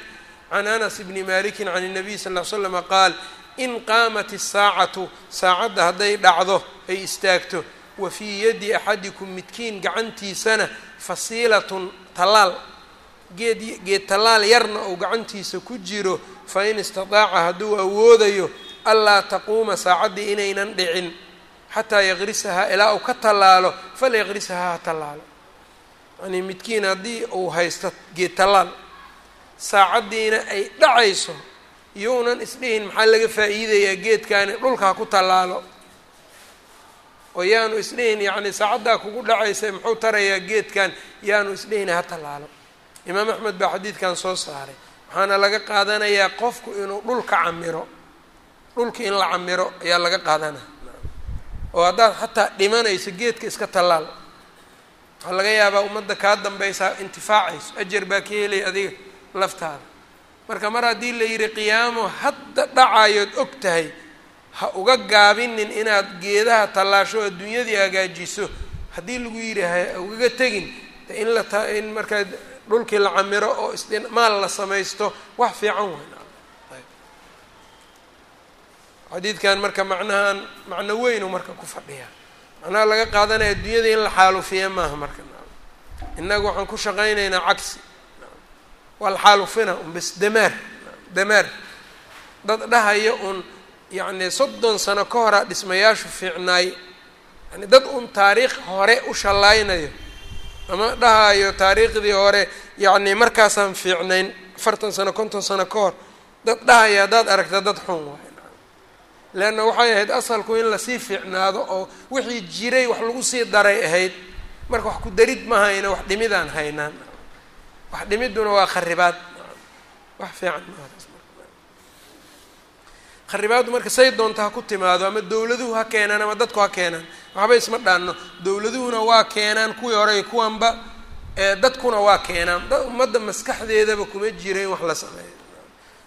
can anas bni maliki can الnabiy sal ly slama qaal in qaamat الsaacatu saacadda hadday dhacdo ay istaagto wa fii yadi axadikum midkiin gacantiisana fasiilatun tallaal geed geed tallaal yarna ou gacantiisa ku jiro fain istataaca hadduu awoodayo anlaa taquuma saacaddii inaynan dhicin xataa yaqrisahaa ilaa uu ka tallaalo falyaqrisahaa ha tallaalo. Yani midkiin haddii uu haysto geed tallaal saacaddiina ay dhacayso iyounan isdhihin maxaa laga faa'iidayaa geedkaani dhulkaa ku tallaalo? Oo yaanu isdhihin yacni saacaddaa kugu dhacaysa muxuu tarayaa geedkan yaanu isdhihin ha tallaalo. Imaam axmed baa xadiidkan soo saaray waxaana laga qaadanayaa qofku inuu dhulka camiro dhulka in la camiro ayaa laga qaadanaya oo haddaad xataa dhimanayso geedka iska tallaal waxaa laga yaabaa ummadda kaa dambaysaa intifaacayso ajar baa ka helay adiga laftaada. Marka mar haddii la yidhi qiyaamo hadda dhacayood og tahay ha uga gaabinin inaad geedaha tallaasho adduunyadii hagaajiso. Haddii lagu yidhi ha ugaga tegin in la in markaa dhulkii la camiro oo ismaal la samaysto wax fiican wayn xadiidkan marka macnahan macno weynu marka ku fadhiyaa macnaha laga qaadanaya adduunyada in la xaalufiya maaha marka. Innagu waxaan ku shaqaynaynaa cagsi. Waa la un bas damaar damaar. Dad dhahaya un yacni soddon sano ka horaa dhismayaashu fiicnaay. Yani dad un taariikh hore u shallaynayo ama dhahayo taariikhdii hore yacni markaasaan fiicnayn afartan sano konton sano ka hor. Dad dhahaya haddaad aragta dad xun waay leanna waxay ahayd asalku in la sii fiicnaado oo wixii jiray wax lagu sii daray ahayd. Marka wax ku darid ma hayna wax dhimidaan haynaan wax dhimidduna waa kharibaad. Wax fiican maaha kharibaaddu marka say doonta ha ku timaado ama dowladuhu ha keenaan ama dadku ha keenaan waxba isma dhaanno. Dowladuhuna waa keenaan kuwii hore iyo kuwanba dadkuna waa keenaan. Ummadda maskaxdeedaba kuma jira in wax la sameeyo.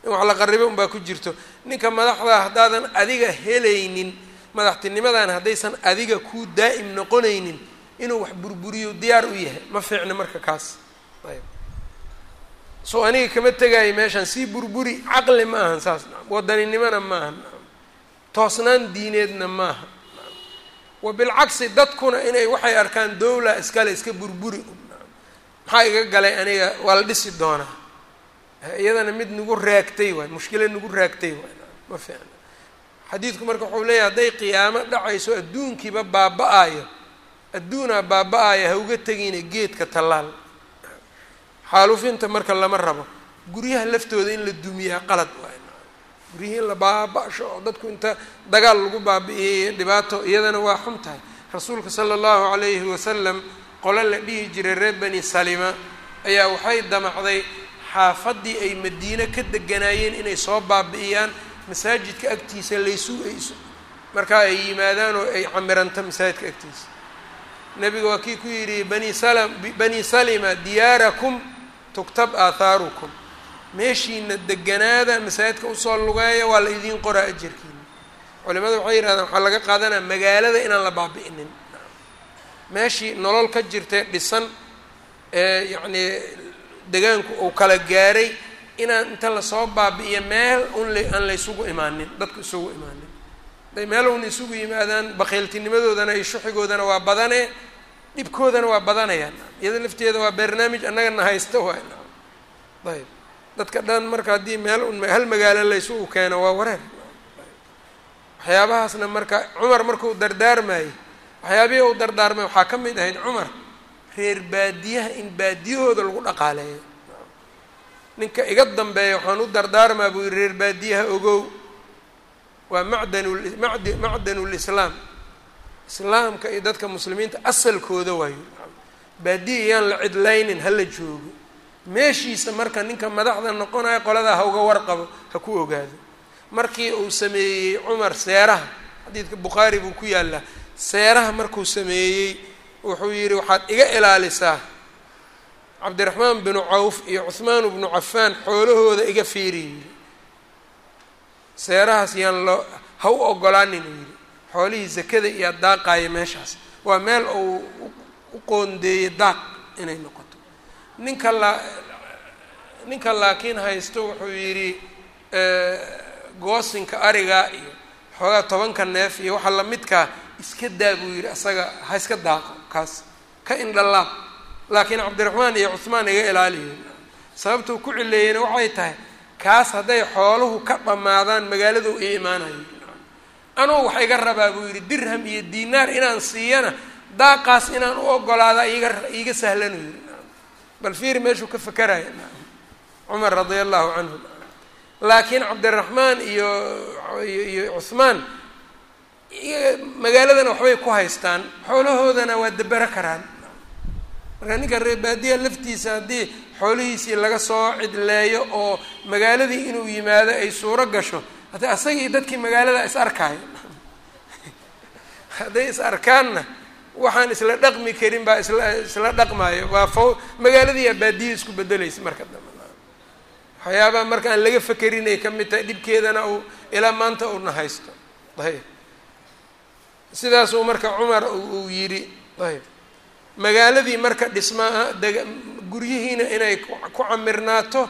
In wax la qaribo unbaa ku jirto ninka madaxda haddaadan adiga helaynin madaxtinimadan haddaysan adiga ku daa'im noqonaynin inuu wax burburiyo diyaar u yahay ma fiicna marka kaas. Ayb. Soo aniga kama tegaayo meeshaan sii burburi caqli ma ahan saas. Wadaninimona maaha naam. Toosnaan diineedna maaha wa bilcagsi dadkuna inay waxay arkaan dowla iskale iska burburi. Maxaa iga galay aniga? Waa la dhisi doonaa iyadana mid nagu raagtay waay mushkila nagu raagtay waay. Ma fiicna. Xadiidku marka wuxuu leeyahay hadday qiyaamo dhacayso adduunkiiba baaba-ayo adduunaa baaba-ayo ha uga tegina geedka tallaal. Xaalufinta marka lama rabo. Guryaha laftooda in la dumiyaa qalad waay. Guryihii in la baaba-sho oo dadku inta dagaal lagu baabi'iyey dhibaato iyadana waa xun tahay. Rasuulka sala allahu calayhi wasalam qole la dhihi jiray reer bani salima ayaa waxay damacday xaafaddii ay madiine ka deganaayeen inay soo baabi'iyaan masaajidka agtiisa laysu ayso markaa ay yimaadaan oo ay camiranto masaajidka agtiisa. Nebiga waa kii ku yidhi bani sala bani salima diyaarakum tugtab aathaarukum. Meeshiina deganaada masaajidka u soo lugeeya waa la idiin qoraa ajarkiina culimada waxay yidhahdaan waxaa laga qaadanaya magaalada inaan la baabi'inin. Meeshii nolol ka jirtay dhisan ee yacnii degaanku uu kala gaaray inaan inta la soo baabi'iyo meel un aan la isugu imaanin dadku isugu imaanin. Haday meel un isugu yimaadaan bakhiiltinimadoodana iyo shuxigoodana waa badane dhibkoodana waa badanayaan. Iyada lafteeda waa barnaamij annagana haysta waay ayb. Dadka dhan marka haddii meel un hal magaalo la isugu keeno waa wareer waxyaabahaasna marka cumar markuu dardaarmayey waxyaabihii uu dardaarmay waxaa ka mid ahayd cumar reer baadiyaha in baadiyahooda lagu dhaqaaleeyo. Ninka iga dambeeya waxaan u dardaarmaa buu yihi reer baadiyaha ogow waa macdan mad macdanu lislaam islaamka iyo dadka muslimiinta asalkooda waayo baadiya iyaan la cidlaynin hala joogo. Meeshiisa marka ninka madaxda noqonaya qoladaa ha uga warqabo ha ku ogaado. Markii uu sameeyey cumar seeraha xadiidka bukhaari buu ku yaallaa seeraha markuu sameeyey wuxuu yidhi waxaad iga ilaalisaa cabdiraxmaan binu cawf iyo cuhmaan bnu cafaan xoolahooda iga fiiri seerahaas yaan loo ha u ogolaanin yidhi. Xoolihii zakada iyo daaqaaya meeshaas. Waa meel uu u qoondeeyey daaq inay noqoto. Ninka la ninka laakiin haysto wuxuu yidhi goosinka ariga iyo xoogaa tobanka neef iyo waxa lamidkaa iska daa buu yidhi asaga ha iska daaqo kaas ka indhalaab laakiin cabdiraxmaan iyo cuhmaan iga ilaaliyo sababtuu ku cileeyeyna waxay tahay kaas hadday xooluhu ka dhammaadaan magaaladu ii imaanayo anuu wax iga rabaa buu yidhi dirham iyo diinaar inaan siiyana daaqaas inaan u ogolaada iga iiga sahlanu yidhi bal fiiri meeshuu ka fakeraya cumar radia allahu canhu. Laakiin cabdiraxmaan iyo iyo cuhmaan magaaladana waxbay ku haystaan xoolahoodana waa dabero karaan. Marka ninka reer baadiya laftiisa haddii xoolihiisii laga soo cidleeyo oo magaaladii inuu yimaado ay suuro gasho hata asagii dadkii magaalada is arkaayo. Hadday is arkaanna waxaan isla dhaqmi karin baa isla isla dhaqmaayo. Waa faw magaaladiiyaa baadiya isku bedelaysa marka dambe. Waxyaabaha marka aan laga fekerin ay ka mid tahay dhibkeedana uu ilaa maanta uuna haysto. Ayb sidaasuu marka cumar uu yidhi. Ayb magaaladii marka dhismaa guryihiina inay ku camirnaato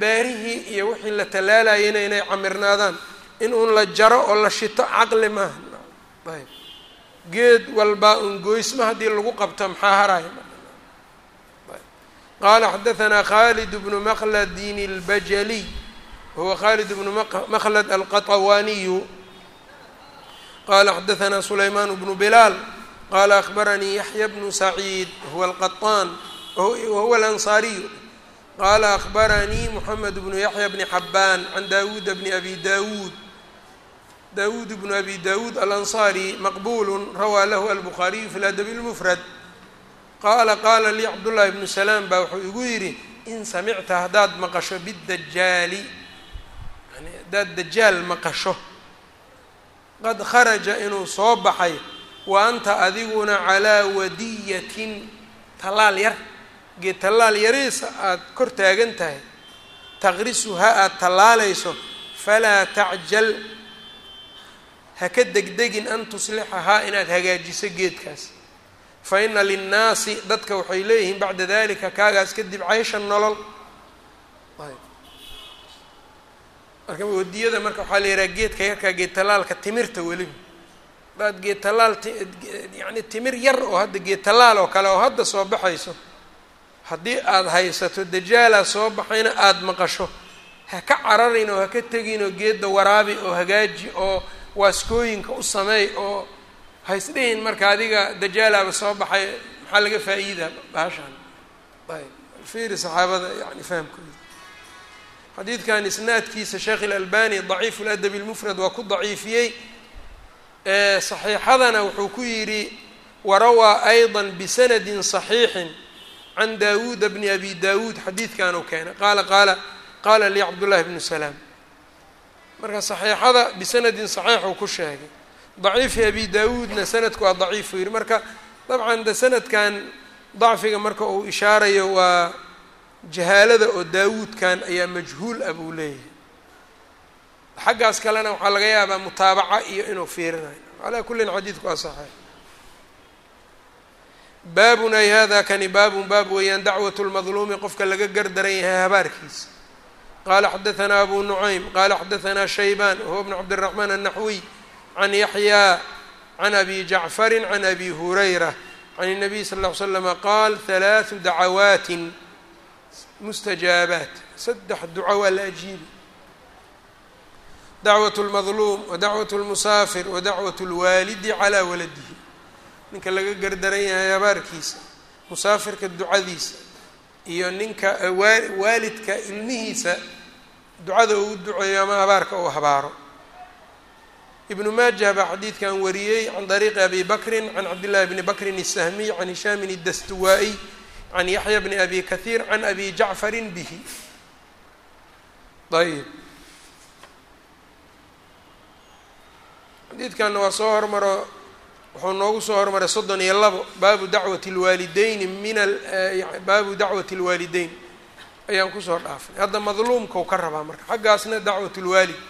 baarihii iyo wixii la talaalayana inay camirnaadaan. Inuun la jaro oo la shito caqli maaha ayb geed walbaa un goysma haddii lagu qabto maxaa haraya qaala xadaanaa khaalid bnu makhladin اlbajaliy huwa khalid bnu makhlad alqaطawaaniyu qala xadaanaa sulaymaan bnu bilaal qala akhbaranii yaxya bnu saciid huwa alqaطaan wahuwa alansaariyu qala akhbaranii muxamed bnu yaxya bni xabaan can dawuuda bni abi dawuud dawuud bnu abi dawuud alansaari maqbulu rawaa lahu albukhariyu fi ladabi lmufrad qaala qaala lii cabdullaahi bnu salaam baa wuxuu igu yidhi in samicta haddaad maqasho bidajaali yani haddaad dajaal maqasho qad kharaja inuu soo baxay wa anta adiguna calaa wadiyatin tallaal yar. Geed tallaal yariisa aada kor taagan tahay. Taqrisuha aada tallaalayso falaa tacjal. Ha ka degdegin an tuslixahaa inaad hagaajiso geedkaas. Fa ina linnaasi dadka waxay leeyihiin bacda dalika kaagaas kadib cayshan nolol marka wadiyada marka waxaa la yidhaha geedka yarkaa geed tallaalka timirta weliba hadaad geed tallaal yani timir yar oo hadda geed tallaal oo kale oo hadda soo baxayso haddii aada haysato dajaalaa soo baxayna aada maqasho. Ha ka cararin oo ha ka tegin oo geedda waraabi oo hagaaji oo waaskooyinka u sameey oo haysdhihin marka adiga dajaalaaba soo baxay maxaa laga faa-iidaa baashaan ayb alfiiri saxaabada yani fahamkooda xadiidkan isnaadkiisa sheekh ilalbani daciif ladabi lmufrad waa ku daciifiyey. Saxiixadana wuxuu ku yidhi warawaa ayضa bisanadi صaxiixi can dawuuda bni abi dawuud xadiidkaanu keenay. Qaala qaala qaala lii cabdullahi bnu salaam. Marka saxiixada bisanadin saxiixuu ku sheegay. Daciifi abi daawuudna sanadku waa daciifuu yidhi. Marka dabcan de sanadkan dacfiga marka uu ishaarayo waa jahaalada oo daawuudkan ayaa majhuul ah buu leeyahay xaggaas kalena waxaa laga yaabaa mutaabaca iyo inuu fiirinayo calaa kullin xadiidku waa saxeix baabun ay hada kani baabun baab weeyaan dacwat lmadluumi qofka laga gardaran yahay habaarkiisa qala xadaثna abu nucaym qala xadaثna shaybaan wahuwa bn cabdالraxmaan الnaxwiy can yaxya can abi jacfari can abi hurayra can الnabiy sal ll ly slama qaal halaaثu dacawaatin mustajaabaat saddex duco waa la ajiibi dacwaة اlmadluum wadacwaة اlmusaafir wadacwaة اlwaalidi calىa waladihi ninka laga gardaran yahay habaarkiisa musaafirka ducadiisa iyo ninka waalidka ilmihiisa ducada uu duceeyo ama habaarka uu habaaro ibnu maajah baa xadiidkan wariyey can dariiqi abi bakrin can cabdillahi bni bakrin الsahmiy can hishaamin الdastuwaa'iy عن yaxya بن abi kahiir عن أبي jacfarin bihi ayb xadiidkanna waa soo hormaro wuxuu noogu soo hormaray soddon iyo labo baabu dacwati lwaalideyni min baabu dacwati اlwaalideyn ayaan ku soo dhaafnay hadda madluumkau ka rabaa marka xaggaasna dacwat lwaalid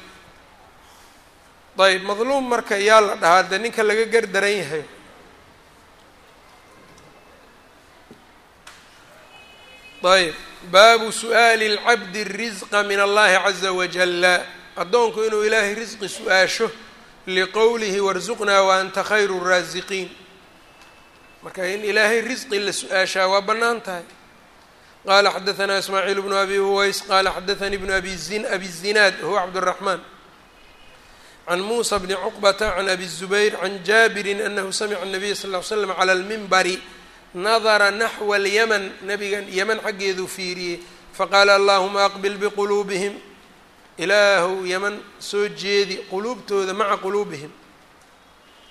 ayb madluum marka yaa la dhahaa de ninka laga gardaran yahay ayb baabu su'aali اlcabdi الrisqa min allahi caza wajala addoonku inuu ilaahay risqi su-aasho liqowlihi warzuqnaa wa anta khayru الraasiqiin marka in ilaahay risqi la su-aashaa waa bannaan tahay qala xadaثna ismaaciil bnu abi huways qala xadaثanii bnu abi abi الzinaad huwa cabdالraxmaan can muusa bni cuqbata can abi الzubayr can jaabiri anahu samica الnabiy sal ly slam clى اlmimbari nadara naxwa alyaman nabigan yeman xaggeeduu fiiriyey. Faqaala allahuma aqbil biquluubihim. Ilaahu yeman soo jeedi quluubtooda maca quluubihim.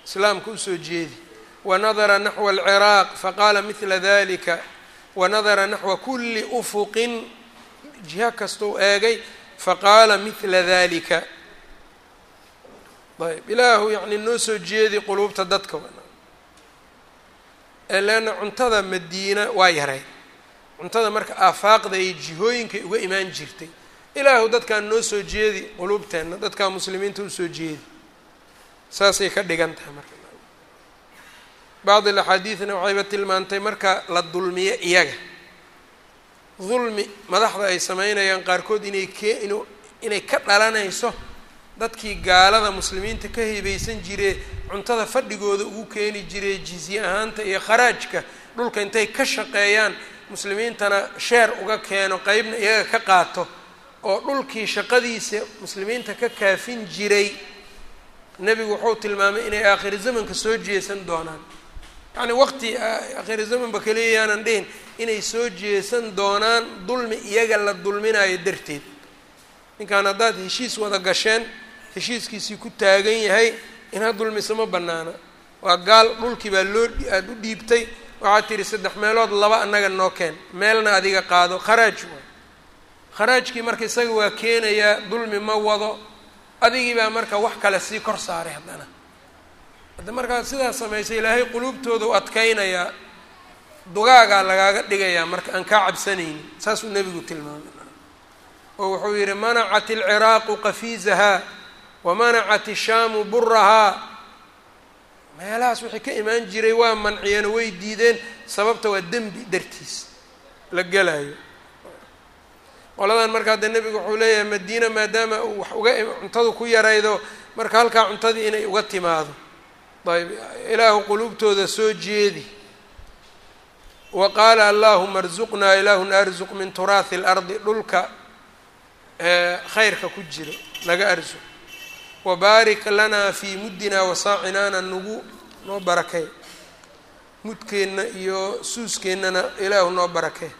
Islaamka u soo jeedi. Wanadara naxwa alciraaq. Faqaala midla dalika wanadara naxwa kuli ufuqin. Jiha kastou eegay. Faqaala midla dalika ayb ilaahu yacni noo soo jeedi quluubta dadka leanna cuntada madiina waa yaray. Cuntada marka aafaaqda iyo jihooyinkay uga imaan jirtay. Ilaahu dadkaan noo soo jeedi quluubteenna dadkaa muslimiinta u soo jeedi. Saasay ka dhigan tahay marka bacd alaxaadiidna waxayba tilmaantay marka la dulmiyo iyaga. Dulmi madaxda ay sameynayaan qaarkood inay kee inay ka dhalanayso dadkii gaalada muslimiinta ka hibaysan jiree cuntada fadhigooda ugu keeni jiray jizye ahaanta iyo kharaajka dhulka intay ka shaqeeyaan muslimiintana sheer uga keeno qeybna iyaga ka qaato oo dhulkii shaqadiisa muslimiinta ka kaafin jiray. Nebigu wuxuu tilmaamay inay aakhiri zamanka soo jeesan doonaan. Yacni waqti aakhiri zamanba kaliya yaanan dhihin inay soo jeesan doonaan dulmi iyaga la dulminayo darteed. Ninkan haddaad heshiis wada gasheen heshiiskiisii ku taagan yahay inaad dulmisa ma banaana waa gaal dhulkii baa loo aada u dhiibtay. Waxaad tihi saddex meelood laba annaga noo keen. Meelna adiga qaado. Kharaaj waay kharaajkii marka isaga waa keenayaa dulmi ma wado. Adigii baa marka wax kale sii kor saaray haddana. Hadda markaad sidaas samaysay ilaahay quluubtooda u adkaynayaa dugaagaa lagaaga dhigayaa marka aan kaa cabsanaynin. Saasuu nebigu tilmaamay. Oo wuxuu yidhi manacat alciraaqu qafiizahaa wa manacat ishaamu burahaa meelahaas wixii ka imaan jiray waa manciyeen way diideen sababta waa dembi dartiis la gelayo qoladan marka hadda nebigu wuxuu leeyahay madiina maadaama uu wax uga cuntadu ku yaraydo marka halkaa cuntadii inay uga timaado. Ayb ilaahu quluubtooda soo jeedi. Wa qaala allahuma arzuqnaa ilaahuna arzuq min turaahi اlardi dhulka khayrka ku jiro naga arsuq wabaarik lanaa fii muddina wasaacinaana nagu noo barakay mudkeenna iyo suuskeennana ilaahu noo barakay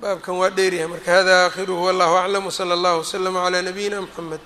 baabkan waa dheeryahay marka hada aakhiruhu wallahu aclam wsala allahu waslama calaa nabiyina mxamed